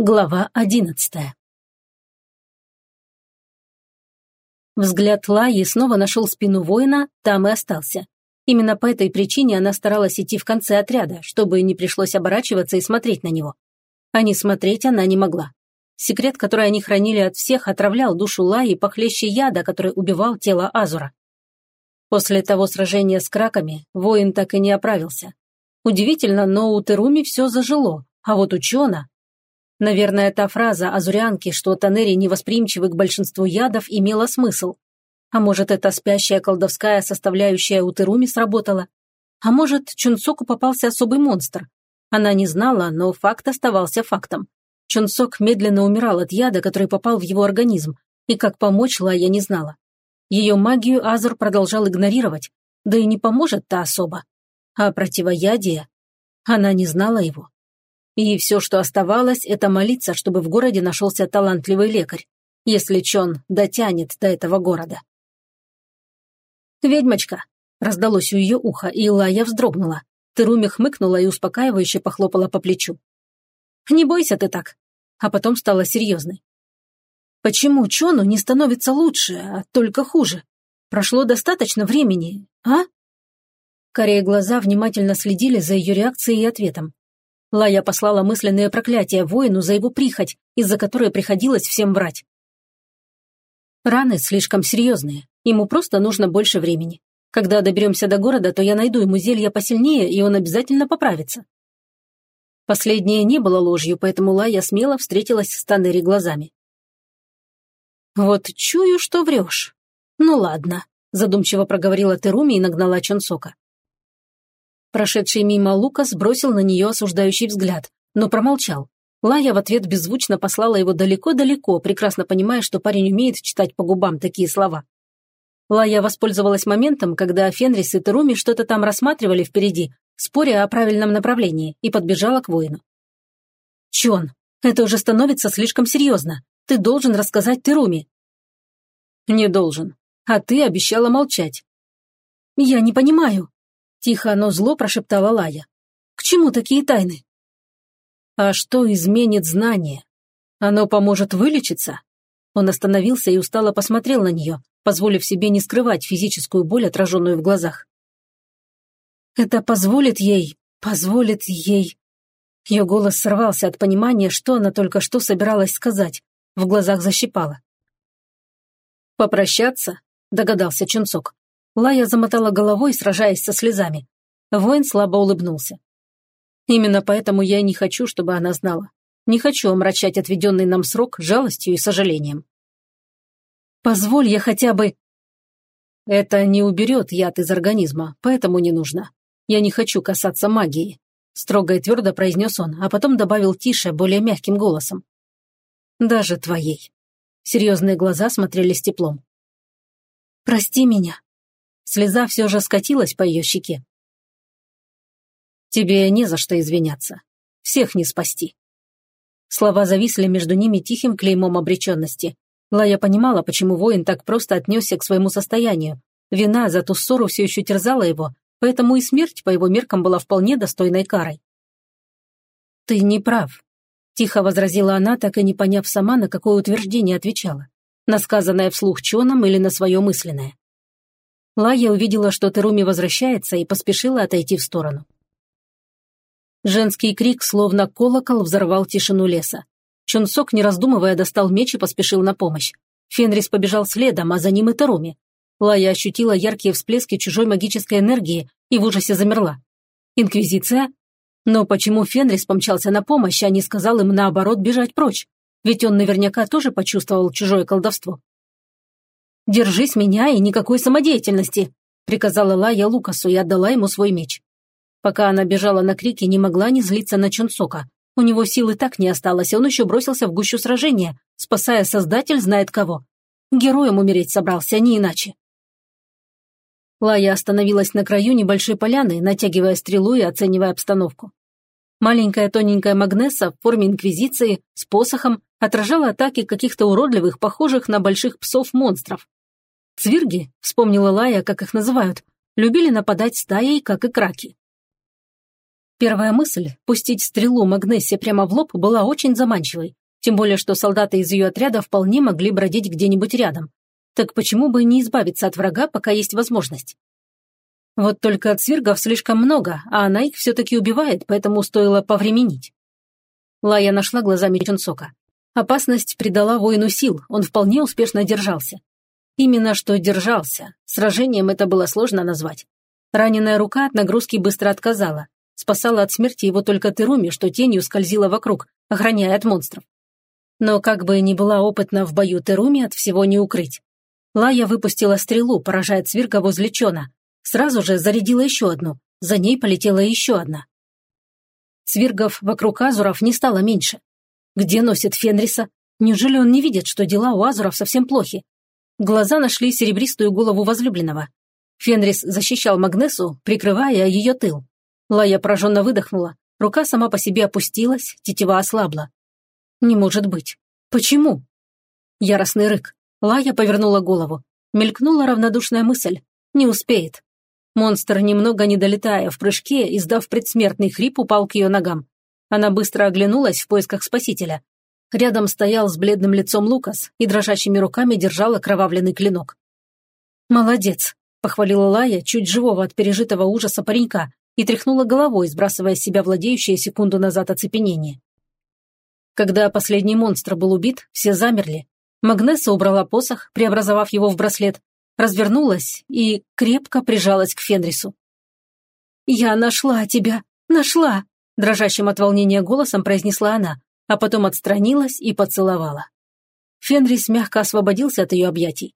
Глава одиннадцатая Взгляд Лаи снова нашел спину воина, там и остался. Именно по этой причине она старалась идти в конце отряда, чтобы не пришлось оборачиваться и смотреть на него. А не смотреть она не могла. Секрет, который они хранили от всех, отравлял душу Лаи похлеще яда, который убивал тело Азура. После того сражения с краками воин так и не оправился. Удивительно, но у Теруми все зажило, а вот у Чона Наверное, та фраза азурянки, что Танери невосприимчивы к большинству ядов, имела смысл. А может, эта спящая колдовская составляющая у Теруми сработала? А может, Чунсоку попался особый монстр? Она не знала, но факт оставался фактом. Чунсок медленно умирал от яда, который попал в его организм, и как помочь Лая не знала. Ее магию Азур продолжал игнорировать, да и не поможет-то особо. А противоядие? Она не знала его. И все, что оставалось, это молиться, чтобы в городе нашелся талантливый лекарь, если Чон дотянет до этого города. «Ведьмочка!» – раздалось у ее уха, и Лая вздрогнула. Теруми хмыкнула и успокаивающе похлопала по плечу. «Не бойся ты так!» А потом стала серьезной. «Почему Чону не становится лучше, а только хуже? Прошло достаточно времени, а?» Корее глаза внимательно следили за ее реакцией и ответом. Лая послала мысленное проклятие воину за его прихоть, из-за которой приходилось всем врать. Раны слишком серьезные, ему просто нужно больше времени. Когда доберемся до города, то я найду ему зелье посильнее, и он обязательно поправится. Последнее не было ложью, поэтому Лая смело встретилась с Танери глазами. «Вот чую, что врешь. Ну ладно», – задумчиво проговорила Теруми и нагнала Чонсока. Прошедший мимо Лукас бросил на нее осуждающий взгляд, но промолчал. Лая в ответ беззвучно послала его далеко-далеко, прекрасно понимая, что парень умеет читать по губам такие слова. Лая воспользовалась моментом, когда Фенрис и Теруми что-то там рассматривали впереди, споря о правильном направлении, и подбежала к воину. «Чон, это уже становится слишком серьезно. Ты должен рассказать Теруми». «Не должен. А ты обещала молчать». «Я не понимаю», Тихо, но зло прошептала Лая. «К чему такие тайны?» «А что изменит знание? Оно поможет вылечиться?» Он остановился и устало посмотрел на нее, позволив себе не скрывать физическую боль, отраженную в глазах. «Это позволит ей, позволит ей...» Ее голос сорвался от понимания, что она только что собиралась сказать. В глазах защипала. «Попрощаться?» – догадался Чунцок. Лая замотала головой, сражаясь со слезами. Воин слабо улыбнулся. Именно поэтому я и не хочу, чтобы она знала. Не хочу омрачать отведенный нам срок жалостью и сожалением. Позволь я хотя бы... Это не уберет яд из организма, поэтому не нужно. Я не хочу касаться магии. Строго и твердо произнес он, а потом добавил тише, более мягким голосом. Даже твоей. Серьезные глаза смотрели с теплом. «Прости меня», Слеза все же скатилась по ее щеке. «Тебе не за что извиняться. Всех не спасти». Слова зависли между ними тихим клеймом обреченности. Лая понимала, почему воин так просто отнесся к своему состоянию. Вина за ту ссору все еще терзала его, поэтому и смерть по его меркам была вполне достойной карой. «Ты не прав», – тихо возразила она, так и не поняв сама, на какое утверждение отвечала. На сказанное вслух чоном или на свое мысленное. Лая увидела, что Теруми возвращается, и поспешила отойти в сторону. Женский крик, словно колокол, взорвал тишину леса. Чунсок, не раздумывая, достал меч и поспешил на помощь. Фенрис побежал следом, а за ним и Теруми. Лая ощутила яркие всплески чужой магической энергии и в ужасе замерла. Инквизиция? Но почему Фенрис помчался на помощь, а не сказал им наоборот бежать прочь? Ведь он наверняка тоже почувствовал чужое колдовство. «Держись меня и никакой самодеятельности», приказала Лая Лукасу и отдала ему свой меч. Пока она бежала на крики, не могла не злиться на Чунсока. У него силы так не осталось, он еще бросился в гущу сражения, спасая Создатель знает кого. Героем умереть собрался, не иначе. Лая остановилась на краю небольшой поляны, натягивая стрелу и оценивая обстановку. Маленькая тоненькая Магнесса в форме инквизиции с посохом отражала атаки каких-то уродливых, похожих на больших псов монстров. Цвирги, вспомнила Лая, как их называют, любили нападать стаей, как и краки. Первая мысль – пустить стрелу Магнессе прямо в лоб была очень заманчивой, тем более что солдаты из ее отряда вполне могли бродить где-нибудь рядом. Так почему бы не избавиться от врага, пока есть возможность? Вот только от слишком много, а она их все-таки убивает, поэтому стоило повременить. Лая нашла глазами Чунсока. Опасность придала воину сил, он вполне успешно держался. Именно что держался. Сражением это было сложно назвать. Раненая рука от нагрузки быстро отказала. Спасала от смерти его только Теруми, что тенью скользила вокруг, охраняя от монстров. Но как бы ни была опытна в бою Теруми, от всего не укрыть. Лая выпустила стрелу, поражая цвирка возле Чона. Сразу же зарядила еще одну. За ней полетела еще одна. Цвиргов вокруг Азуров не стало меньше. Где носит Фенриса? Неужели он не видит, что дела у Азуров совсем плохи? Глаза нашли серебристую голову возлюбленного. Фенрис защищал Магнесу, прикрывая ее тыл. Лая пораженно выдохнула. Рука сама по себе опустилась, тетива ослабла. Не может быть. Почему? Яростный рык. Лая повернула голову. Мелькнула равнодушная мысль. Не успеет. Монстр, немного не долетая в прыжке, издав предсмертный хрип, упал к ее ногам. Она быстро оглянулась в поисках спасителя. Рядом стоял с бледным лицом Лукас и дрожащими руками держал окровавленный клинок. «Молодец», — похвалила Лая, чуть живого от пережитого ужаса паренька, и тряхнула головой, сбрасывая с себя владеющее секунду назад оцепенение. Когда последний монстр был убит, все замерли. Магнесса убрала посох, преобразовав его в браслет, развернулась и крепко прижалась к Фенрису. «Я нашла тебя! Нашла!» дрожащим от волнения голосом произнесла она, а потом отстранилась и поцеловала. Фенрис мягко освободился от ее объятий.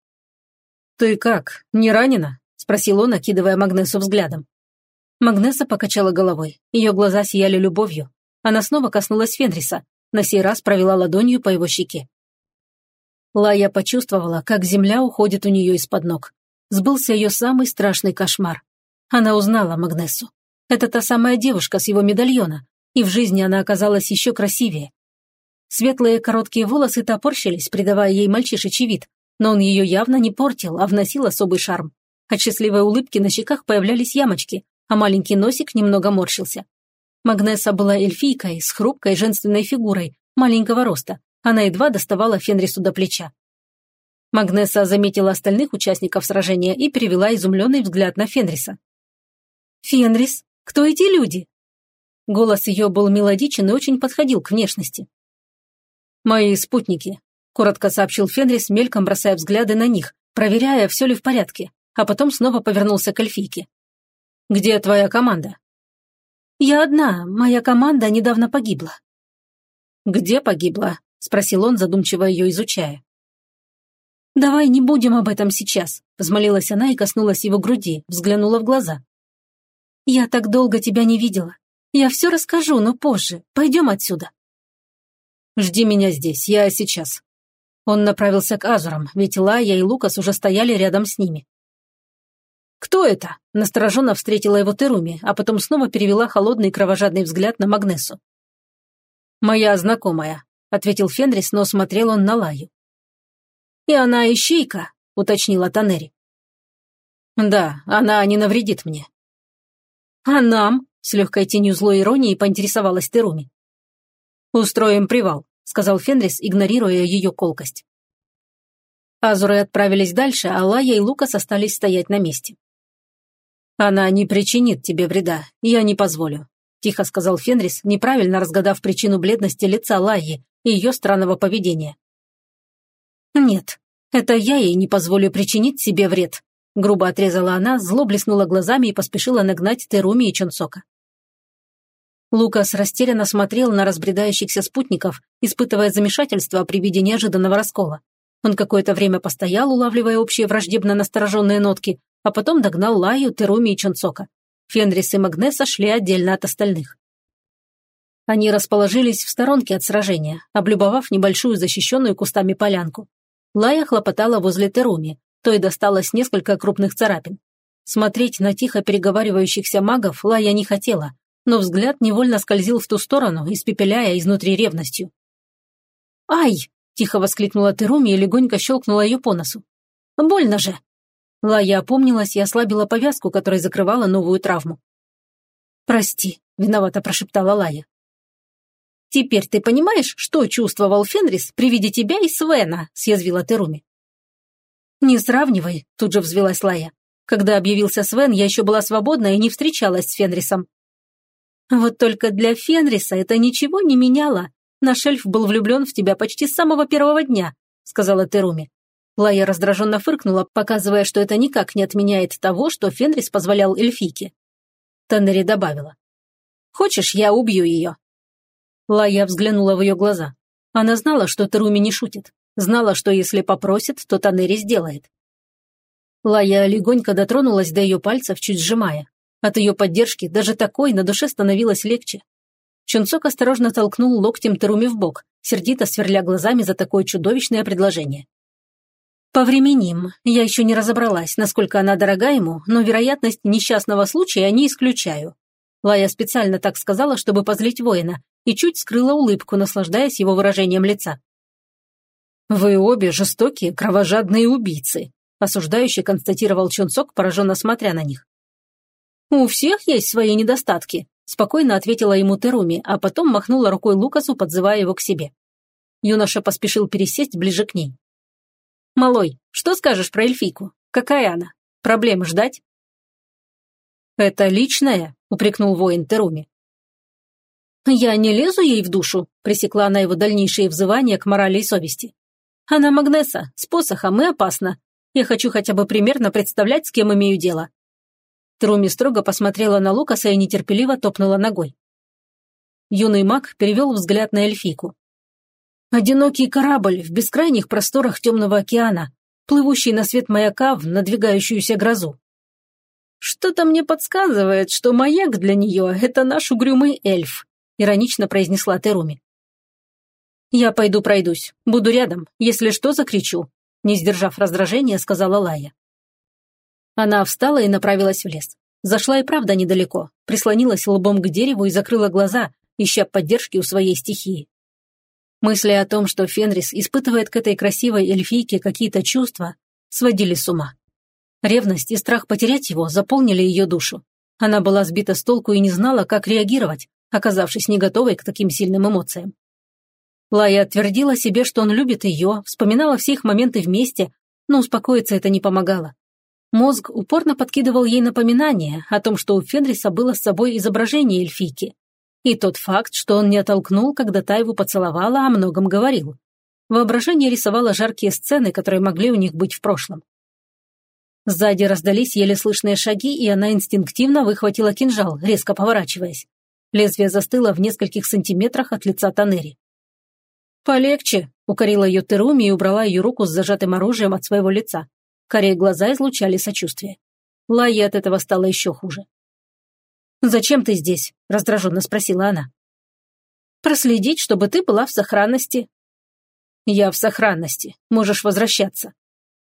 «Ты как, не ранена?» – спросил он, окидывая Магнесу взглядом. Магнеса покачала головой. Ее глаза сияли любовью. Она снова коснулась Фенриса, на сей раз провела ладонью по его щеке. Лая почувствовала, как земля уходит у нее из-под ног. Сбылся ее самый страшный кошмар. Она узнала Магнесу. Это та самая девушка с его медальона, и в жизни она оказалась еще красивее. Светлые короткие волосы топорщились, придавая ей мальчишечий вид, но он ее явно не портил, а вносил особый шарм. От счастливой улыбки на щеках появлялись ямочки, а маленький носик немного морщился. Магнеса была эльфийкой с хрупкой женственной фигурой, маленького роста, она едва доставала Фенрису до плеча. Магнеса заметила остальных участников сражения и перевела изумленный взгляд на Фенриса. «Фенрис, кто эти люди?» Голос ее был мелодичен и очень подходил к внешности. «Мои спутники», – коротко сообщил Фенрис, мельком бросая взгляды на них, проверяя, все ли в порядке, а потом снова повернулся к эльфийке. «Где твоя команда?» «Я одна, моя команда недавно погибла». «Где погибла?» – спросил он, задумчиво ее изучая. «Давай не будем об этом сейчас», – взмолилась она и коснулась его груди, взглянула в глаза. «Я так долго тебя не видела. Я все расскажу, но позже. Пойдем отсюда». «Жди меня здесь, я сейчас». Он направился к Азурам, ведь Лая и Лукас уже стояли рядом с ними. «Кто это?» – настороженно встретила его Теруми, а потом снова перевела холодный кровожадный взгляд на Магнесу. «Моя знакомая», ответил Фенрис, но смотрел он на Лаю. «И она ищейка», — уточнила Танери. «Да, она не навредит мне». «А нам?» — с легкой тенью злой иронии поинтересовалась Теруми. «Устроим привал», — сказал Фенрис, игнорируя ее колкость. Азуры отправились дальше, а Лая и Лукас остались стоять на месте. «Она не причинит тебе вреда, я не позволю», – тихо сказал Фенрис, неправильно разгадав причину бледности лица Лайи, и ее странного поведения. «Нет, это я ей не позволю причинить себе вред», грубо отрезала она, зло блеснула глазами и поспешила нагнать Теруми и Чонсока. Лукас растерянно смотрел на разбредающихся спутников, испытывая замешательство при виде неожиданного раскола. Он какое-то время постоял, улавливая общие враждебно настороженные нотки, а потом догнал Лаю, Теруми и Чонсока. Фенрис и Магнеса шли отдельно от остальных. Они расположились в сторонке от сражения, облюбовав небольшую защищенную кустами полянку. Лая хлопотала возле Теруми, то и досталось несколько крупных царапин. Смотреть на тихо переговаривающихся магов Лая не хотела, но взгляд невольно скользил в ту сторону, испепеляя изнутри ревностью. «Ай!» – тихо воскликнула Теруми и легонько щелкнула ее по носу. «Больно же!» Лая опомнилась и ослабила повязку, которая закрывала новую травму. «Прости», — виновато прошептала Лая. «Теперь ты понимаешь, что чувствовал Фенрис при виде тебя и Свена?» – съязвила Теруми. «Не сравнивай», – тут же взвелась Лая. «Когда объявился Свен, я еще была свободна и не встречалась с Фенрисом». «Вот только для Фенриса это ничего не меняло. Наш эльф был влюблен в тебя почти с самого первого дня», – сказала Теруми. Лая раздраженно фыркнула, показывая, что это никак не отменяет того, что Фенрис позволял эльфийке. Теннери добавила. «Хочешь, я убью ее?» Лая взглянула в ее глаза. Она знала, что Теруми не шутит. Знала, что если попросит, то Танери сделает. Лая легонько дотронулась до ее пальцев, чуть сжимая. От ее поддержки даже такой на душе становилось легче. Чунцок осторожно толкнул локтем Теруми в бок, сердито сверля глазами за такое чудовищное предложение. «Повременим. Я еще не разобралась, насколько она дорога ему, но вероятность несчастного случая не исключаю». Лая специально так сказала, чтобы позлить воина, и чуть скрыла улыбку, наслаждаясь его выражением лица. «Вы обе жестокие, кровожадные убийцы», осуждающий констатировал Чунцок, пораженно смотря на них. «У всех есть свои недостатки», спокойно ответила ему Теруми, а потом махнула рукой Лукасу, подзывая его к себе. Юноша поспешил пересесть ближе к ней. «Малой, что скажешь про эльфийку? Какая она? Проблем ждать?» «Это личное?» – упрекнул воин Теруми. «Я не лезу ей в душу», – пресекла она его дальнейшие взывания к морали и совести. «Она Магнеса, с посохом и опасна. Я хочу хотя бы примерно представлять, с кем имею дело». Труми строго посмотрела на Лукаса и нетерпеливо топнула ногой. Юный маг перевел взгляд на эльфийку. «Одинокий корабль в бескрайних просторах темного океана, плывущий на свет маяка в надвигающуюся грозу. Что-то мне подсказывает, что маяк для нее – это наш угрюмый эльф, иронично произнесла Теруми. «Я пойду пройдусь. Буду рядом. Если что, закричу», – не сдержав раздражения, сказала Лая. Она встала и направилась в лес. Зашла и правда недалеко, прислонилась лбом к дереву и закрыла глаза, ища поддержки у своей стихии. Мысли о том, что Фенрис испытывает к этой красивой эльфийке какие-то чувства, сводили с ума. Ревность и страх потерять его заполнили ее душу. Она была сбита с толку и не знала, как реагировать, оказавшись не готовой к таким сильным эмоциям. Лая твердила себе, что он любит ее, вспоминала все их моменты вместе, но успокоиться это не помогало. Мозг упорно подкидывал ей напоминание о том, что у Фенриса было с собой изображение эльфийки. И тот факт, что он не оттолкнул, когда та его поцеловала, о многом говорил. Воображение рисовало жаркие сцены, которые могли у них быть в прошлом. Сзади раздались еле слышные шаги, и она инстинктивно выхватила кинжал, резко поворачиваясь. Лезвие застыло в нескольких сантиметрах от лица Танери. «Полегче», — укорила ее Теруми и убрала ее руку с зажатым оружием от своего лица. Корей глаза излучали сочувствие. Лае от этого стало еще хуже. «Зачем ты здесь?» – раздраженно спросила она. «Проследить, чтобы ты была в сохранности». «Я в сохранности. Можешь возвращаться».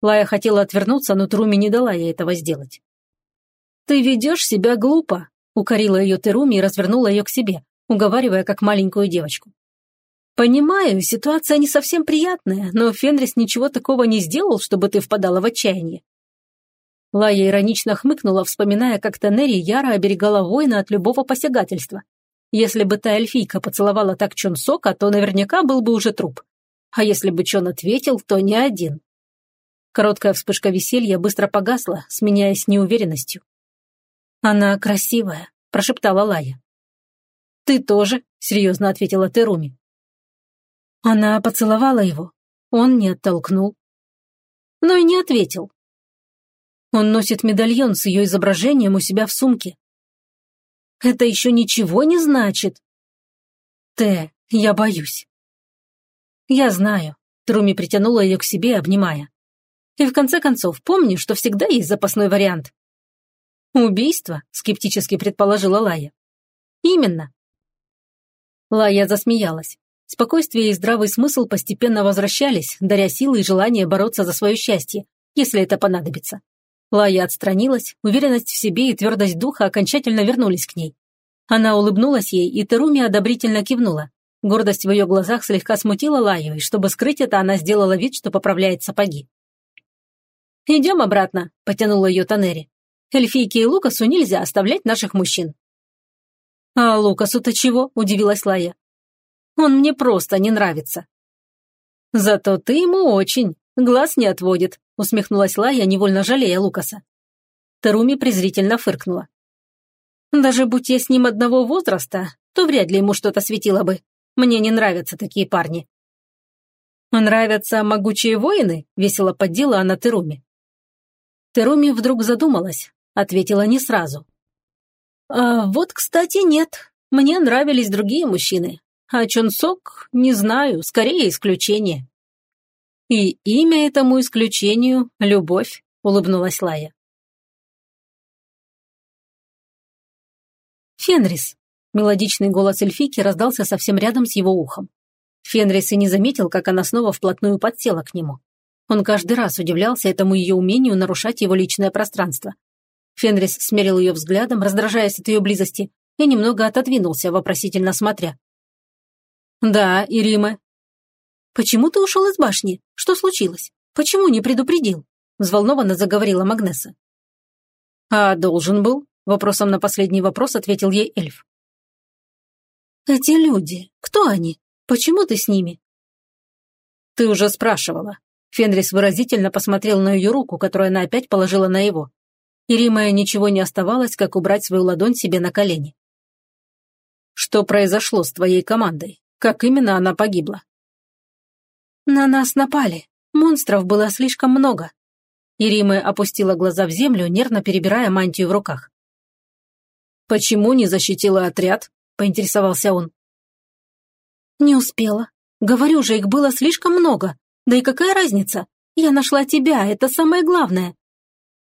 Лая хотела отвернуться, но Теруми не дала ей этого сделать. «Ты ведешь себя глупо», Укорила ее Теруми и развернула ее к себе, уговаривая как маленькую девочку. «Понимаю, ситуация не совсем приятная, но Фенрис ничего такого не сделал, чтобы ты впадала в отчаяние». Лая иронично хмыкнула, вспоминая, как Тенери яро оберегала воина от любого посягательства. Если бы та эльфийка поцеловала так Чон Сока, то наверняка был бы уже труп. А если бы Чон ответил, то не один. Короткая вспышка веселья быстро погасла, сменяясь неуверенностью. «Она красивая», – прошептала Лая. «Ты тоже», – серьезно ответила Теруми. Она поцеловала его. Он не оттолкнул. Но и не ответил. Он носит медальон с ее изображением у себя в сумке. Это еще ничего не значит. Т, я боюсь. Я знаю. Труми притянула ее к себе, обнимая. И в конце концов, помни, что всегда есть запасной вариант. «Убийство?» – скептически предположила Лая. «Именно». Лая засмеялась. Спокойствие и здравый смысл постепенно возвращались, даря силы и желание бороться за свое счастье, если это понадобится. Лая отстранилась, уверенность в себе и твердость духа окончательно вернулись к ней. Она улыбнулась ей, и Теруми одобрительно кивнула. Гордость в ее глазах слегка смутила Лаю, и чтобы скрыть это, она сделала вид, что поправляет сапоги. «Идем обратно», – потянула ее Танери. Эльфийке и Лукасу нельзя оставлять наших мужчин. «А Лукасу-то чего?» – удивилась Лая. «Он мне просто не нравится». «Зато ты ему очень, глаз не отводит», – усмехнулась Лая, невольно жалея Лукаса. Таруми презрительно фыркнула. «Даже будь я с ним одного возраста, то вряд ли ему что-то светило бы. Мне не нравятся такие парни». «Нравятся могучие воины?» – весело поддела она Теруми. Теруми вдруг задумалась, ответила не сразу. «А вот, кстати, нет. Мне нравились другие мужчины. А Чонсок, не знаю, скорее исключение». «И имя этому исключению – любовь», – улыбнулась Лая. «Фенрис», – мелодичный голос эльфийки раздался совсем рядом с его ухом. Фенрис и не заметил, как она снова вплотную подсела к нему. Он каждый раз удивлялся этому ее умению нарушать его личное пространство. Фенрис смерил ее взглядом, раздражаясь от ее близости, и немного отодвинулся, вопросительно смотря. «Да, Ирима». «Почему ты ушел из башни? Что случилось? Почему не предупредил?» взволнованно заговорила Магнеса. «А должен был?» Вопросом на последний вопрос ответил ей эльф. «Эти люди, кто они? Почему ты с ними?» «Ты уже спрашивала». Фенрис выразительно посмотрел на ее руку, которую она опять положила на его. И Римая ничего не оставалось, как убрать свою ладонь себе на колени. «Что произошло с твоей командой? Как именно она погибла?» «На нас напали. Монстров было слишком много». Ирима опустила глаза в землю, нервно перебирая мантию в руках. «Почему не защитила отряд?» – поинтересовался он. «Не успела. Говорю же, их было слишком много. Да и какая разница? Я нашла тебя, это самое главное».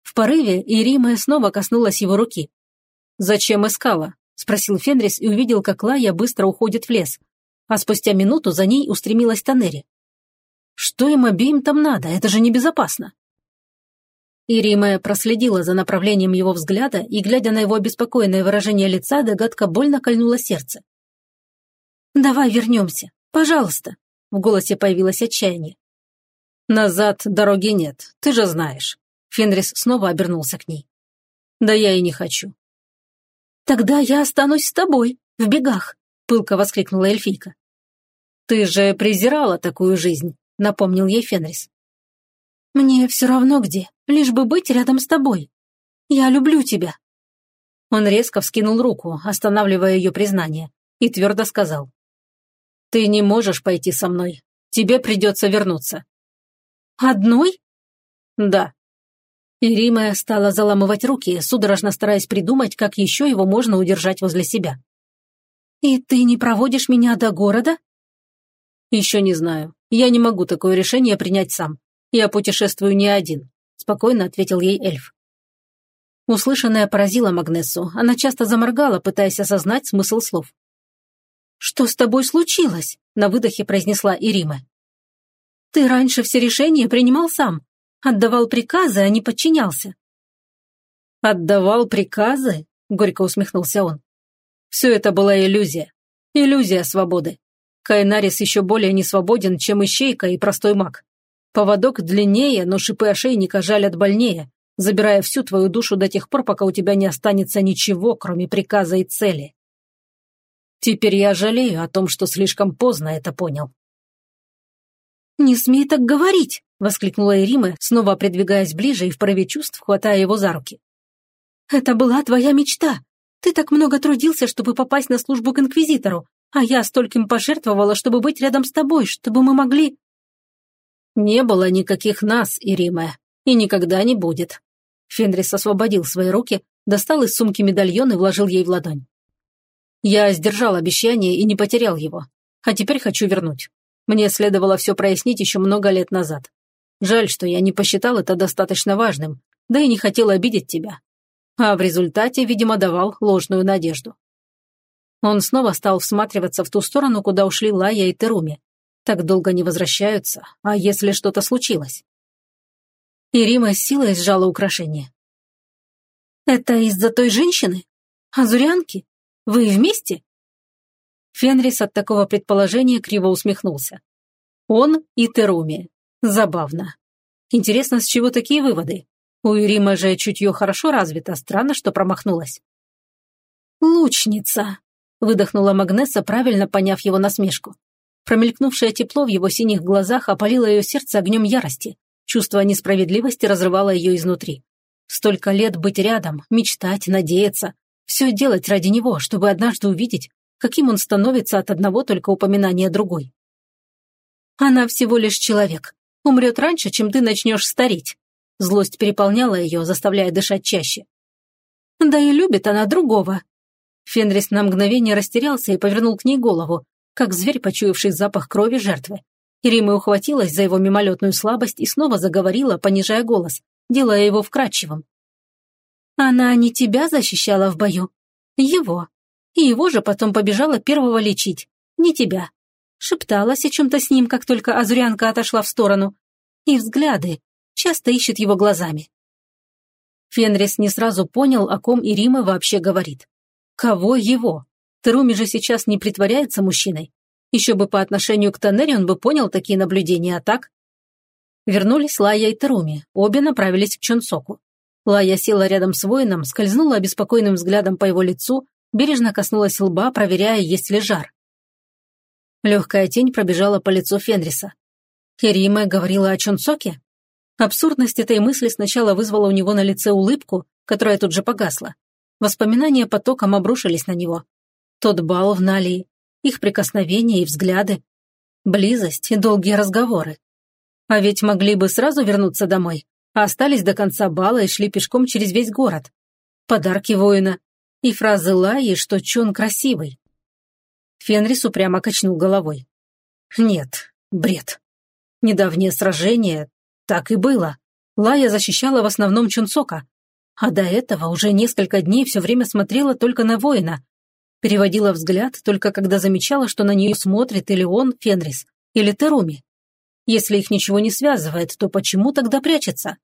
В порыве Ирима снова коснулась его руки. «Зачем искала?» – спросил Фенрис и увидел, как Лая быстро уходит в лес. А спустя минуту за ней устремилась Танери. «Что им обеим там надо? Это же небезопасно!» Ирима проследила за направлением его взгляда и, глядя на его обеспокоенное выражение лица, догадка больно кольнула сердце. «Давай вернемся. Пожалуйста!» В голосе появилось отчаяние. «Назад дороги нет, ты же знаешь». Фенрис снова обернулся к ней. «Да я и не хочу». «Тогда я останусь с тобой, в бегах», — пылко воскликнула эльфийка. «Ты же презирала такую жизнь», — напомнил ей Фенрис. «Мне все равно где, лишь бы быть рядом с тобой. Я люблю тебя». Он резко вскинул руку, останавливая ее признание, и твердо сказал. «Ты не можешь пойти со мной. Тебе придется вернуться». «Одной?» «Да». И Рима стала заламывать руки, судорожно стараясь придумать, как еще его можно удержать возле себя. «И ты не проводишь меня до города?» «Еще не знаю. Я не могу такое решение принять сам. Я путешествую не один», – спокойно ответил ей эльф. Услышанное поразило Магнессу. Она часто заморгала, пытаясь осознать смысл слов. «Что с тобой случилось?» – на выдохе произнесла Ирима. «Ты раньше все решения принимал сам. Отдавал приказы, а не подчинялся». «Отдавал приказы?» – горько усмехнулся он. «Все это была иллюзия. Иллюзия свободы. Кайнарис еще более не свободен, чем ищейка и простой маг. Поводок длиннее, но шипы ошейника жалят больнее, забирая всю твою душу до тех пор, пока у тебя не останется ничего, кроме приказа и цели. Теперь я жалею о том, что слишком поздно это понял. «Не смей так говорить!» — воскликнула Ирима, снова придвигаясь ближе и в порыве чувств хватая его за руки. «Это была твоя мечта. Ты так много трудился, чтобы попасть на службу к Инквизитору, а я стольким пожертвовала, чтобы быть рядом с тобой, чтобы мы могли...» «Не было никаких нас, Ирима, и никогда не будет». Фенрис освободил свои руки, достал из сумки медальон и вложил ей в ладонь. Я сдержал обещание и не потерял его. А теперь хочу вернуть. Мне следовало все прояснить еще много лет назад. Жаль, что я не посчитал это достаточно важным, да и не хотел обидеть тебя. А в результате, видимо, давал ложную надежду. Он снова стал всматриваться в ту сторону, куда ушли Лая и Теруми. Так долго не возвращаются, а если что-то случилось? И с силой сжала украшение. «Это из-за той женщины? Азурянки?» Вы вместе?» Фенрис от такого предположения криво усмехнулся. Он и Теруми. Забавно. Интересно, с чего такие выводы? У Ирима же чутье хорошо развито, странно, что промахнулась. «Лучница!» Выдохнула Магнесса, правильно поняв его насмешку. Промелькнувшее тепло в его синих глазах опалило ее сердце огнем ярости. Чувство несправедливости разрывало ее изнутри. Столько лет быть рядом, мечтать, надеяться. Все делать ради него, чтобы однажды увидеть, каким он становится от одного только упоминания другой. Она всего лишь человек. Умрет раньше, чем ты начнешь стареть. Злость переполняла ее, заставляя дышать чаще. Да и любит она другого. Фенрис на мгновение растерялся и повернул к ней голову, как зверь, почуявший запах крови жертвы. Ирима ухватилась за его мимолетную слабость и снова заговорила, понижая голос, делая его вкрадчивым. «Она не тебя защищала в бою. Его. И его же потом побежала первого лечить. Не тебя. Шепталась о чем-то с ним, как только Азурянка отошла в сторону. И взгляды. Часто ищет его глазами. Фенрис не сразу понял, о ком Ирима вообще говорит. Кого его? Теруми же сейчас не притворяется мужчиной. Еще бы по отношению к Танере он бы понял такие наблюдения, а так? Вернулись Лая и Теруми, обе направились к Чонсоку. Лая села рядом с воином, скользнула обеспокоенным взглядом по его лицу, бережно коснулась лба, проверяя, есть ли жар. Легкая тень пробежала по лицу Фенриса. Керима говорила о Чонсоке? Абсурдность этой мысли сначала вызвала у него на лице улыбку, которая тут же погасла. Воспоминания потоком обрушились на него. Тот бал в Налии, их прикосновения и взгляды, близость и долгие разговоры. А ведь могли бы сразу вернуться домой, а остались до конца бала и шли пешком через весь город. Подарки воина и фразы Лаи, что Чон красивый. Фенрис упрямо качнул головой. Нет, бред. Недавнее сражение, так и было. Лая защищала в основном Чунсока, а до этого уже несколько дней все время смотрела только на воина, Переводила взгляд только когда замечала, что на нее смотрит или он, Фенрис, или Теруми. Если их ничего не связывает, то почему тогда прячется?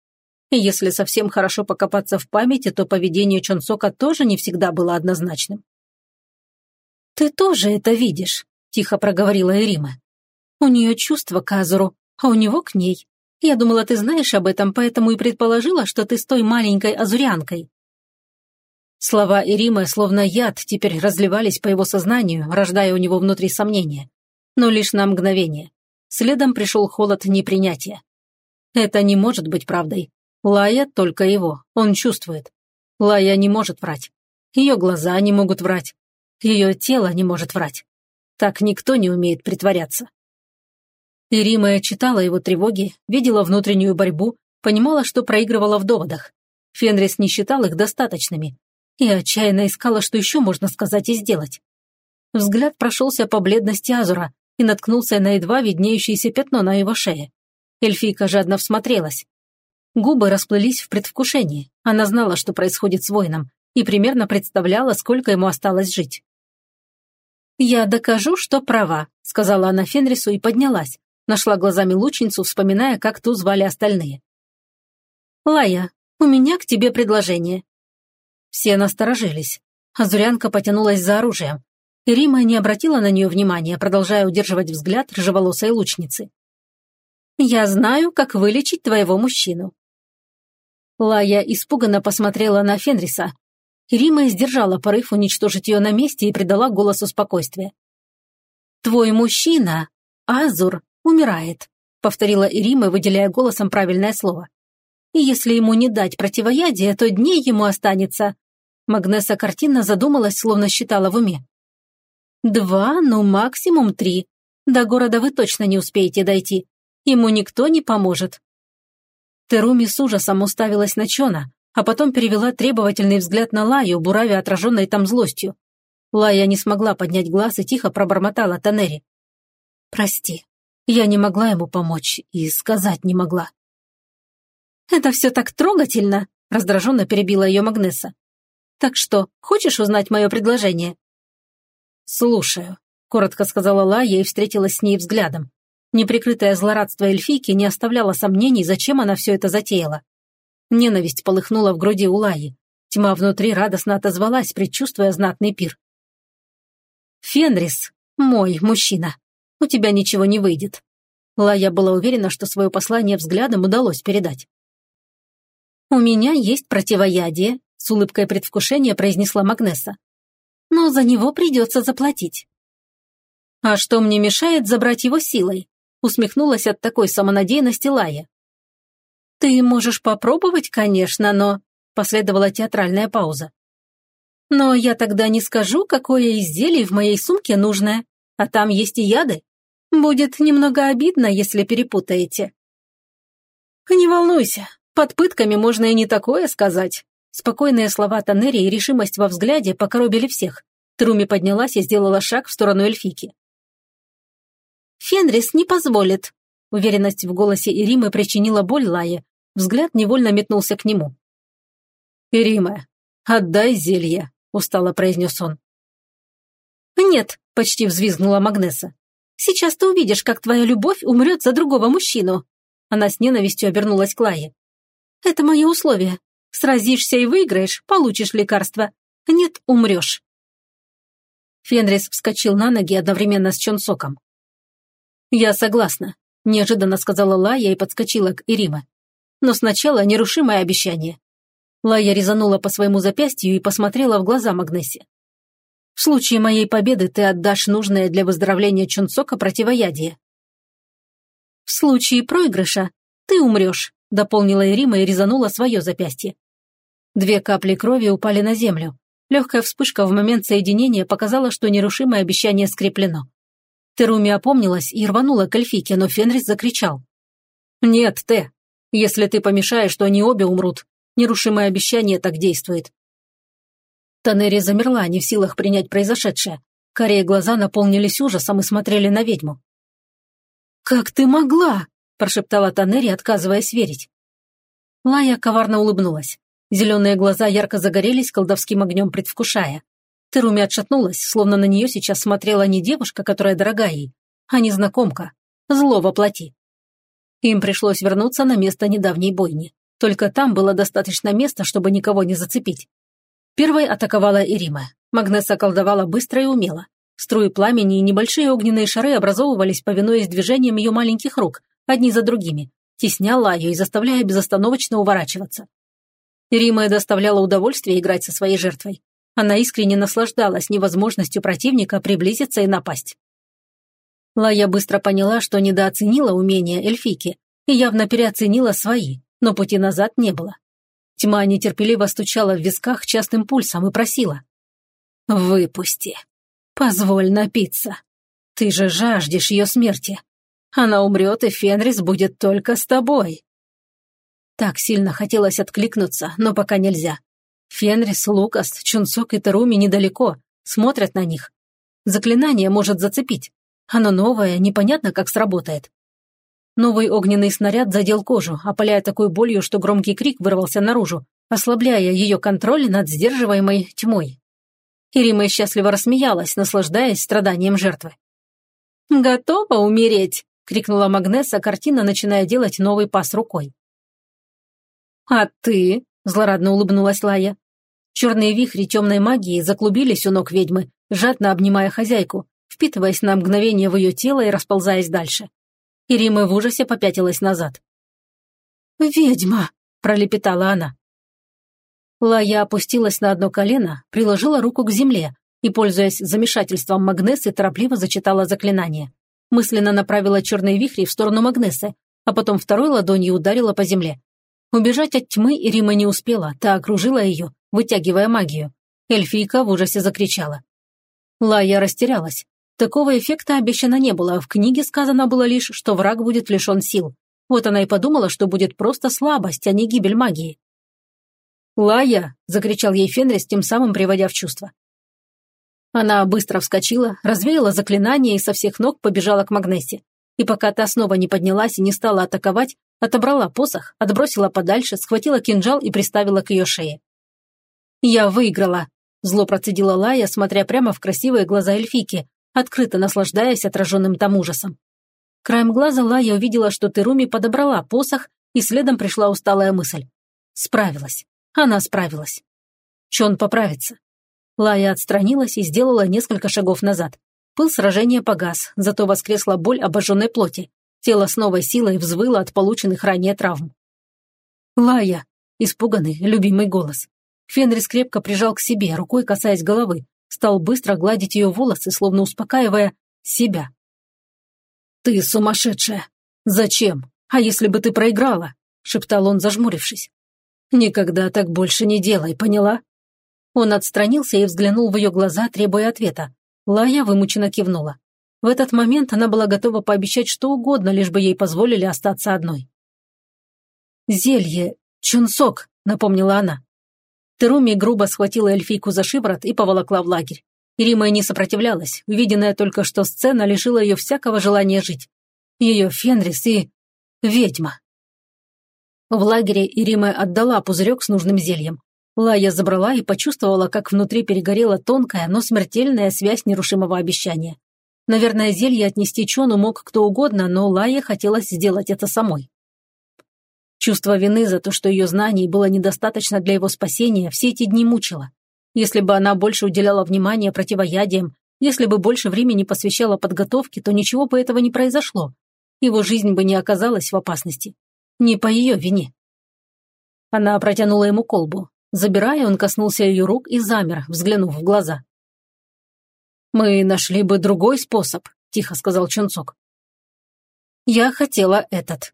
И если совсем хорошо покопаться в памяти, то поведение Чонсока тоже не всегда было однозначным. «Ты тоже это видишь», – тихо проговорила Эрима. «У нее чувство к Азуру, а у него к ней. Я думала, ты знаешь об этом, поэтому и предположила, что ты с той маленькой азурянкой». Слова Иримы, словно яд, теперь разливались по его сознанию, рождая у него внутри сомнения. Но лишь на мгновение. Следом пришел холод непринятия. Это не может быть правдой. Лая только его, он чувствует. Лая не может врать. Ее глаза не могут врать. Ее тело не может врать. Так никто не умеет притворяться. Ирима читала его тревоги, видела внутреннюю борьбу, понимала, что проигрывала в доводах. Фенрис не считал их достаточными, и отчаянно искала, что еще можно сказать и сделать. Взгляд прошелся по бледности Азура и наткнулся на едва виднеющееся пятно на его шее. Эльфийка жадно всмотрелась. Губы расплылись в предвкушении. Она знала, что происходит с воином, и примерно представляла, сколько ему осталось жить. «Я докажу, что права», — сказала она Фенрису и поднялась. Нашла глазами лучницу, вспоминая, как ту звали остальные. «Лая, у меня к тебе предложение. Все насторожились. Азурянка потянулась за оружием. И Рима не обратила на нее внимания, продолжая удерживать взгляд рыжеволосой лучницы. «Я знаю, как вылечить твоего мужчину». Лая испуганно посмотрела на Фенриса. Рима сдержала порыв уничтожить ее на месте и придала голосу спокойствия. «Твой мужчина, Азур, умирает», — повторила Ирима, выделяя голосом правильное слово. И если ему не дать противоядие, то дней ему останется. Магнеса картинно задумалась, словно считала в уме. Два, ну максимум три. До города вы точно не успеете дойти. Ему никто не поможет. Теруми с ужасом уставилась на Чона, а потом перевела требовательный взгляд на Лаю, буравя отраженной там злостью. Лая не смогла поднять глаз и тихо пробормотала Танери. «Прости, я не могла ему помочь и сказать не могла». «Это все так трогательно!» – раздраженно перебила ее Магнесса. «Так что, хочешь узнать мое предложение?» «Слушаю», – коротко сказала Лая и встретилась с ней взглядом. Неприкрытое злорадство эльфийки не оставляло сомнений, зачем она все это затеяла. Ненависть полыхнула в груди у Лаи. Тьма внутри радостно отозвалась, предчувствуя знатный пир. «Фенрис, мой мужчина, у тебя ничего не выйдет». Лая была уверена, что свое послание взглядом удалось передать. «У меня есть противоядие», – с улыбкой предвкушения произнесла Магнесса. но за него придется заплатить. «А что мне мешает забрать его силой?» усмехнулась от такой самонадеянности Лая. «Ты можешь попробовать, конечно, но...» последовала театральная пауза. «Но я тогда не скажу, какое изделие в моей сумке нужное, а там есть и яды. Будет немного обидно, если перепутаете». «Не волнуйся, под пытками можно и не такое сказать». Спокойные слова Танери и решимость во взгляде покоробили всех. Труми поднялась и сделала шаг в сторону эльфики. «Фенрис не позволит». Уверенность в голосе Иримы причинила боль Лае. Взгляд невольно метнулся к нему. «Ирима, отдай зелье», – устало произнес он. «Нет», – почти взвизгнула Магнеса. «Сейчас ты увидишь, как твоя любовь умрет за другого мужчину». Она с ненавистью обернулась к Лае. «Это мое условие. Сразишься и выиграешь, получишь лекарство. Нет, умрешь». Фенрис вскочил на ноги одновременно с Чонсоком. «Я согласна», – неожиданно сказала Лая и подскочила к Ириме. «Но сначала нерушимое обещание». Лая резанула по своему запястью и посмотрела в глаза Магнессе. «В случае моей победы ты отдашь нужное для выздоровления Чунцока противоядие». «В случае проигрыша ты умрешь», – дополнила Ирима и резанула свое запястье. Две капли крови упали на землю. Легкая вспышка в момент соединения показала, что нерушимое обещание скреплено. Теруми опомнилась и рванула к эльфике, но Фенрис закричал. «Нет, Те, если ты помешаешь, то они обе умрут. Нерушимое обещание так действует». Танери замерла, не в силах принять произошедшее. Корее глаза наполнились ужасом и смотрели на ведьму. «Как ты могла?» – прошептала Танери, отказываясь верить. Лая коварно улыбнулась. Зеленые глаза ярко загорелись колдовским огнем, предвкушая. Теруми отшатнулась, словно на нее сейчас смотрела не девушка, которая дорога ей, а незнакомка. Зло воплоти. Им пришлось вернуться на место недавней бойни. Только там было достаточно места, чтобы никого не зацепить. Первой атаковала Ирима. Магнеса колдовала быстро и умело. Струи пламени и небольшие огненные шары образовывались, повинуясь движениям ее маленьких рук, одни за другими, тесняла ее и заставляя безостановочно уворачиваться. Ирима доставляла удовольствие играть со своей жертвой. Она искренне наслаждалась невозможностью противника приблизиться и напасть. Лая быстро поняла, что недооценила умения эльфики и явно переоценила свои, но пути назад не было. Тьма нетерпеливо стучала в висках частым пульсом и просила. «Выпусти. Позволь напиться. Ты же жаждешь ее смерти. Она умрет, и Фенрис будет только с тобой». Так сильно хотелось откликнуться, но пока нельзя. Фенрис, Лукас, Чунцок и Таруми недалеко, смотрят на них. Заклинание может зацепить. Оно новое, непонятно, как сработает. Новый огненный снаряд задел кожу, опаляя такой болью, что громкий крик вырвался наружу, ослабляя ее контроль над сдерживаемой тьмой. Ирима счастливо рассмеялась, наслаждаясь страданием жертвы. «Готова умереть!» — крикнула Магнеса, картина начиная делать новый пас рукой. «А ты?» злорадно улыбнулась Лая. Черные вихри темной магии заклубились у ног ведьмы, жадно обнимая хозяйку, впитываясь на мгновение в ее тело и расползаясь дальше. И Рима в ужасе попятилась назад. «Ведьма!» – пролепетала она. Лая опустилась на одно колено, приложила руку к земле и, пользуясь замешательством Магнесы, торопливо зачитала заклинание. Мысленно направила черные вихри в сторону Магнесы, а потом второй ладонью ударила по земле. Убежать от тьмы Рима не успела, та окружила ее, вытягивая магию. Эльфийка в ужасе закричала. Лая растерялась. Такого эффекта обещано не было, в книге сказано было лишь, что враг будет лишен сил. Вот она и подумала, что будет просто слабость, а не гибель магии. «Лая!» – закричал ей Фенрис, тем самым приводя в чувство. Она быстро вскочила, развеяла заклинание и со всех ног побежала к Магнессе. И пока та снова не поднялась и не стала атаковать, Отобрала посох, отбросила подальше, схватила кинжал и приставила к ее шее. «Я выиграла!» – зло процедила Лая, смотря прямо в красивые глаза эльфики, открыто наслаждаясь отраженным там ужасом. Краем глаза Лая увидела, что Теруми подобрала посох, и следом пришла усталая мысль. Справилась. Она справилась. Чон поправится. Лая отстранилась и сделала несколько шагов назад. Пыл сражения погас, зато воскресла боль обожженной плоти. Тело с новой силой взвыло от полученных ранее травм. «Лая!» – испуганный, любимый голос. Фенрис крепко прижал к себе, рукой касаясь головы, стал быстро гладить ее волосы, словно успокаивая себя. «Ты сумасшедшая! Зачем? А если бы ты проиграла?» – шептал он, зажмурившись. «Никогда так больше не делай, поняла?» Он отстранился и взглянул в ее глаза, требуя ответа. Лая вымученно кивнула. В этот момент она была готова пообещать что угодно, лишь бы ей позволили остаться одной. «Зелье, чунсок», — напомнила она. Теруми грубо схватила эльфийку за шиворот и поволокла в лагерь. Ирима не сопротивлялась, увиденная только что сцена лишила ее всякого желания жить. Ее Фенрис и... ведьма. В лагере Ирима отдала пузырек с нужным зельем. Лая забрала и почувствовала, как внутри перегорела тонкая, но смертельная связь нерушимого обещания. Наверное, зелье отнести Чону мог кто угодно, но Лае хотелось сделать это самой. Чувство вины за то, что ее знаний было недостаточно для его спасения, все эти дни мучило. Если бы она больше уделяла внимания противоядиям, если бы больше времени посвящала подготовке, то ничего бы этого не произошло. Его жизнь бы не оказалась в опасности. Не по ее вине. Она протянула ему колбу. Забирая, он коснулся ее рук и замер, взглянув в глаза. «Мы нашли бы другой способ», – тихо сказал Чунцок. «Я хотела этот».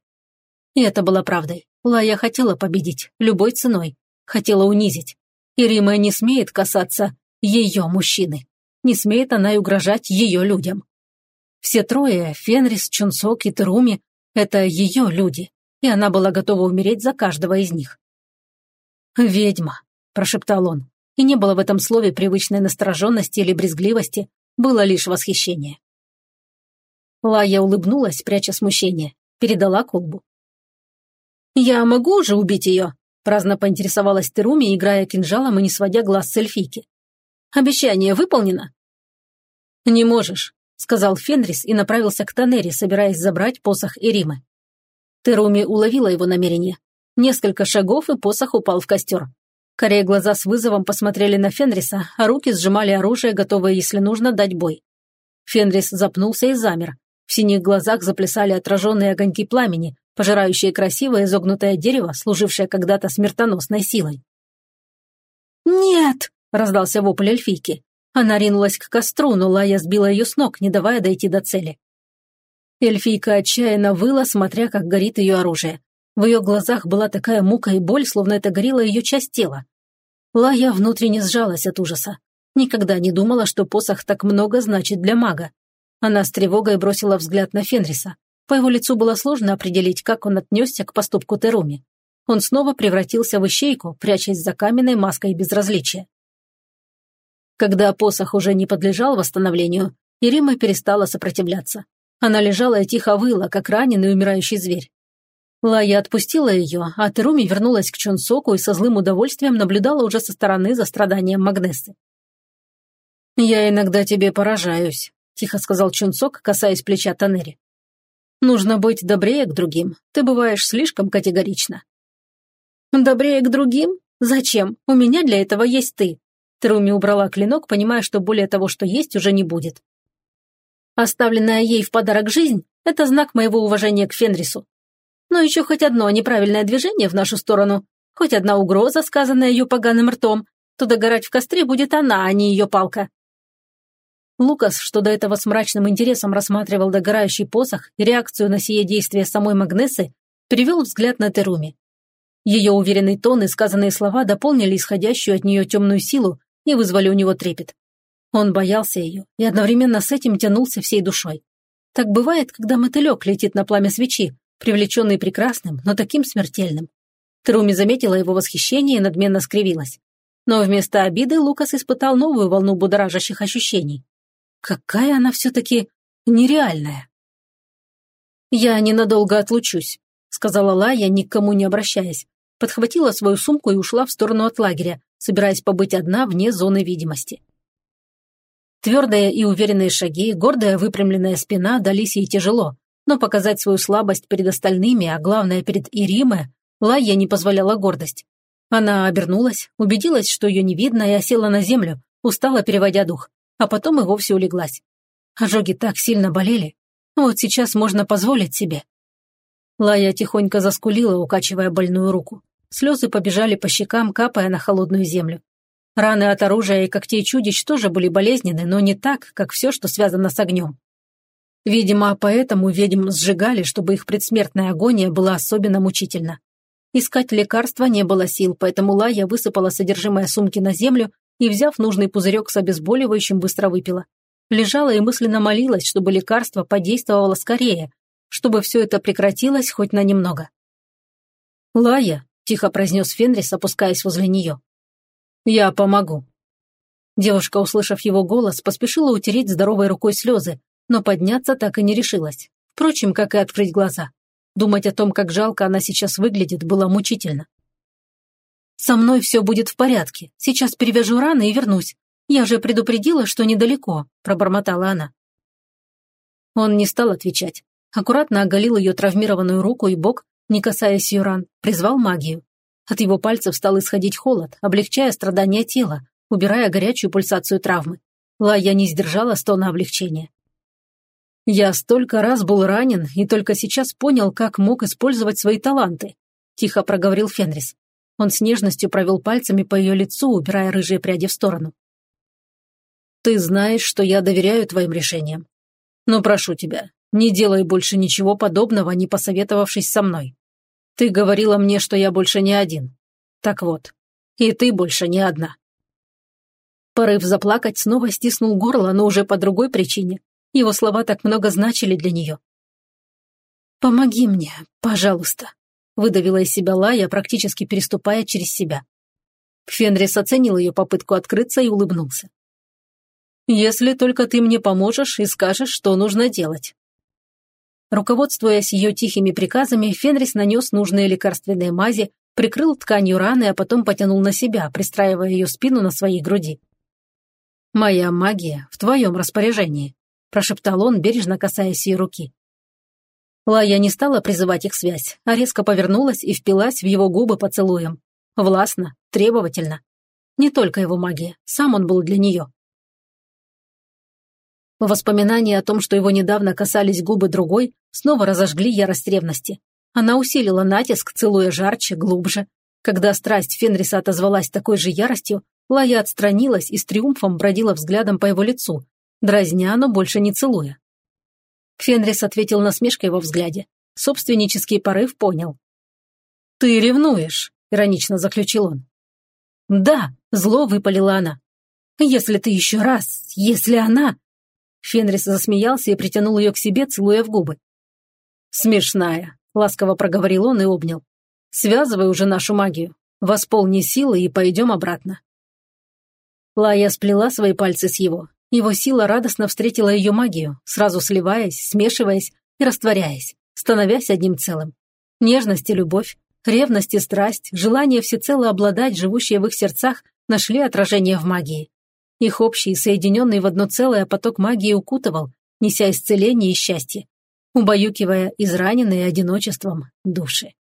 И это было правдой. Лая хотела победить, любой ценой. Хотела унизить. И Рима не смеет касаться ее мужчины. Не смеет она и угрожать ее людям. Все трое, Фенрис, Чунсок и Теруми, это ее люди, и она была готова умереть за каждого из них. «Ведьма», – прошептал он и не было в этом слове привычной настороженности или брезгливости, было лишь восхищение. Лая улыбнулась, пряча смущение, передала колбу. «Я могу уже убить ее?» – праздно поинтересовалась Теруми, играя кинжалом и не сводя глаз с эльфийки. «Обещание выполнено?» «Не можешь», – сказал Фенрис и направился к Танери, собираясь забрать посох Иримы. Теруми уловила его намерение. Несколько шагов, и посох упал в костер. Корее глаза с вызовом посмотрели на Фенриса, а руки сжимали оружие, готовые, если нужно, дать бой. Фенрис запнулся и замер. В синих глазах заплясали отраженные огоньки пламени, пожирающие красивое изогнутое дерево, служившее когда-то смертоносной силой. «Нет!» – раздался вопль эльфийки. Она ринулась к костру, но Лая сбила ее с ног, не давая дойти до цели. Эльфийка отчаянно выла, смотря, как горит ее оружие. В ее глазах была такая мука и боль, словно это горела ее часть тела. Лая внутренне сжалась от ужаса. Никогда не думала, что посох так много значит для мага. Она с тревогой бросила взгляд на Фенриса. По его лицу было сложно определить, как он отнесся к поступку Теруми. Он снова превратился в ищейку, прячась за каменной маской безразличия. Когда посох уже не подлежал восстановлению, Ирима перестала сопротивляться. Она лежала и тихо выла, как раненый умирающий зверь. Лая отпустила ее, а Теруми вернулась к Чонсоку и со злым удовольствием наблюдала уже со стороны за страданием Магнессы. «Я иногда тебе поражаюсь», – тихо сказал Чунсок, касаясь плеча Танери. «Нужно быть добрее к другим. Ты бываешь слишком категорично». «Добрее к другим? Зачем? У меня для этого есть ты». Теруми убрала клинок, понимая, что более того, что есть, уже не будет. Оставленная ей в подарок жизнь – это знак моего уважения к Фенрису. Но еще хоть одно неправильное движение в нашу сторону, хоть одна угроза, сказанная ее поганым ртом, то догорать в костре будет она, а не ее палка. Лукас, что до этого с мрачным интересом рассматривал догорающий посох и реакцию на сие действие самой Магнессы, перевел взгляд на Теруми. Ее уверенный тон и сказанные слова дополнили исходящую от нее темную силу и вызвали у него трепет. Он боялся ее и одновременно с этим тянулся всей душой. Так бывает, когда мотылек летит на пламя свечи, привлеченный прекрасным, но таким смертельным. Труми заметила его восхищение и надменно скривилась. Но вместо обиды Лукас испытал новую волну будоражащих ощущений. Какая она все-таки нереальная. «Я ненадолго отлучусь», — сказала Лая, никому не обращаясь. Подхватила свою сумку и ушла в сторону от лагеря, собираясь побыть одна вне зоны видимости. Твердые и уверенные шаги, гордая выпрямленная спина дались ей тяжело, но показать свою слабость перед остальными, а главное перед Ириме, Лайя не позволяла гордость. Она обернулась, убедилась, что ее не видно, и осела на землю, устала переводя дух, а потом и вовсе улеглась. Ожоги так сильно болели. Вот сейчас можно позволить себе. Лая тихонько заскулила, укачивая больную руку. Слезы побежали по щекам, капая на холодную землю. Раны от оружия и когтей чудищ тоже были болезненны, но не так, как все, что связано с огнем. Видимо, поэтому ведьм сжигали, чтобы их предсмертная агония была особенно мучительна. Искать лекарства не было сил, поэтому Лая высыпала содержимое сумки на землю и, взяв нужный пузырек с обезболивающим, быстро выпила. Лежала и мысленно молилась, чтобы лекарство подействовало скорее, чтобы все это прекратилось хоть на немного. «Лая», – тихо произнес Фенрис, опускаясь возле нее. «Я помогу». Девушка, услышав его голос, поспешила утереть здоровой рукой слезы, но подняться так и не решилась. Впрочем, как и открыть глаза. Думать о том, как жалко она сейчас выглядит, было мучительно. «Со мной все будет в порядке. Сейчас перевяжу раны и вернусь. Я же предупредила, что недалеко», – пробормотала она. Он не стал отвечать. Аккуратно оголил ее травмированную руку и бок, не касаясь ее ран, призвал магию. От его пальцев стал исходить холод, облегчая страдания тела, убирая горячую пульсацию травмы. Лая не сдержала стона облегчения. «Я столько раз был ранен и только сейчас понял, как мог использовать свои таланты», – тихо проговорил Фенрис. Он с нежностью провел пальцами по ее лицу, убирая рыжие пряди в сторону. «Ты знаешь, что я доверяю твоим решениям. Но прошу тебя, не делай больше ничего подобного, не посоветовавшись со мной. Ты говорила мне, что я больше не один. Так вот, и ты больше не одна». Порыв заплакать снова стиснул горло, но уже по другой причине. Его слова так много значили для нее. «Помоги мне, пожалуйста», – выдавила из себя Лая, практически переступая через себя. Фенрис оценил ее попытку открыться и улыбнулся. «Если только ты мне поможешь и скажешь, что нужно делать». Руководствуясь ее тихими приказами, Фенрис нанес нужные лекарственные мази, прикрыл тканью раны, а потом потянул на себя, пристраивая ее спину на своей груди. «Моя магия в твоем распоряжении», прошептал он, бережно касаясь ее руки. Лая не стала призывать их связь, а резко повернулась и впилась в его губы поцелуем. Властно, требовательно. Не только его магия, сам он был для нее. Воспоминания о том, что его недавно касались губы другой, снова разожгли ярость ревности. Она усилила натиск, целуя жарче, глубже. Когда страсть Фенриса отозвалась такой же яростью, Лая отстранилась и с триумфом бродила взглядом по его лицу, дразня, но больше не целуя. Фенрис ответил насмешкой во взгляде. Собственнический порыв понял. «Ты ревнуешь», — иронично заключил он. «Да», — зло выпалила она. «Если ты еще раз, если она...» Фенрис засмеялся и притянул ее к себе, целуя в губы. «Смешная», — ласково проговорил он и обнял. «Связывай уже нашу магию. Восполни силы и пойдем обратно». Лая сплела свои пальцы с его, его сила радостно встретила ее магию, сразу сливаясь, смешиваясь и растворяясь, становясь одним целым. Нежность и любовь, ревность и страсть, желание всецело обладать, живущие в их сердцах, нашли отражение в магии. Их общий, соединенный в одно целое поток магии укутывал, неся исцеление и счастье, убаюкивая израненные одиночеством души.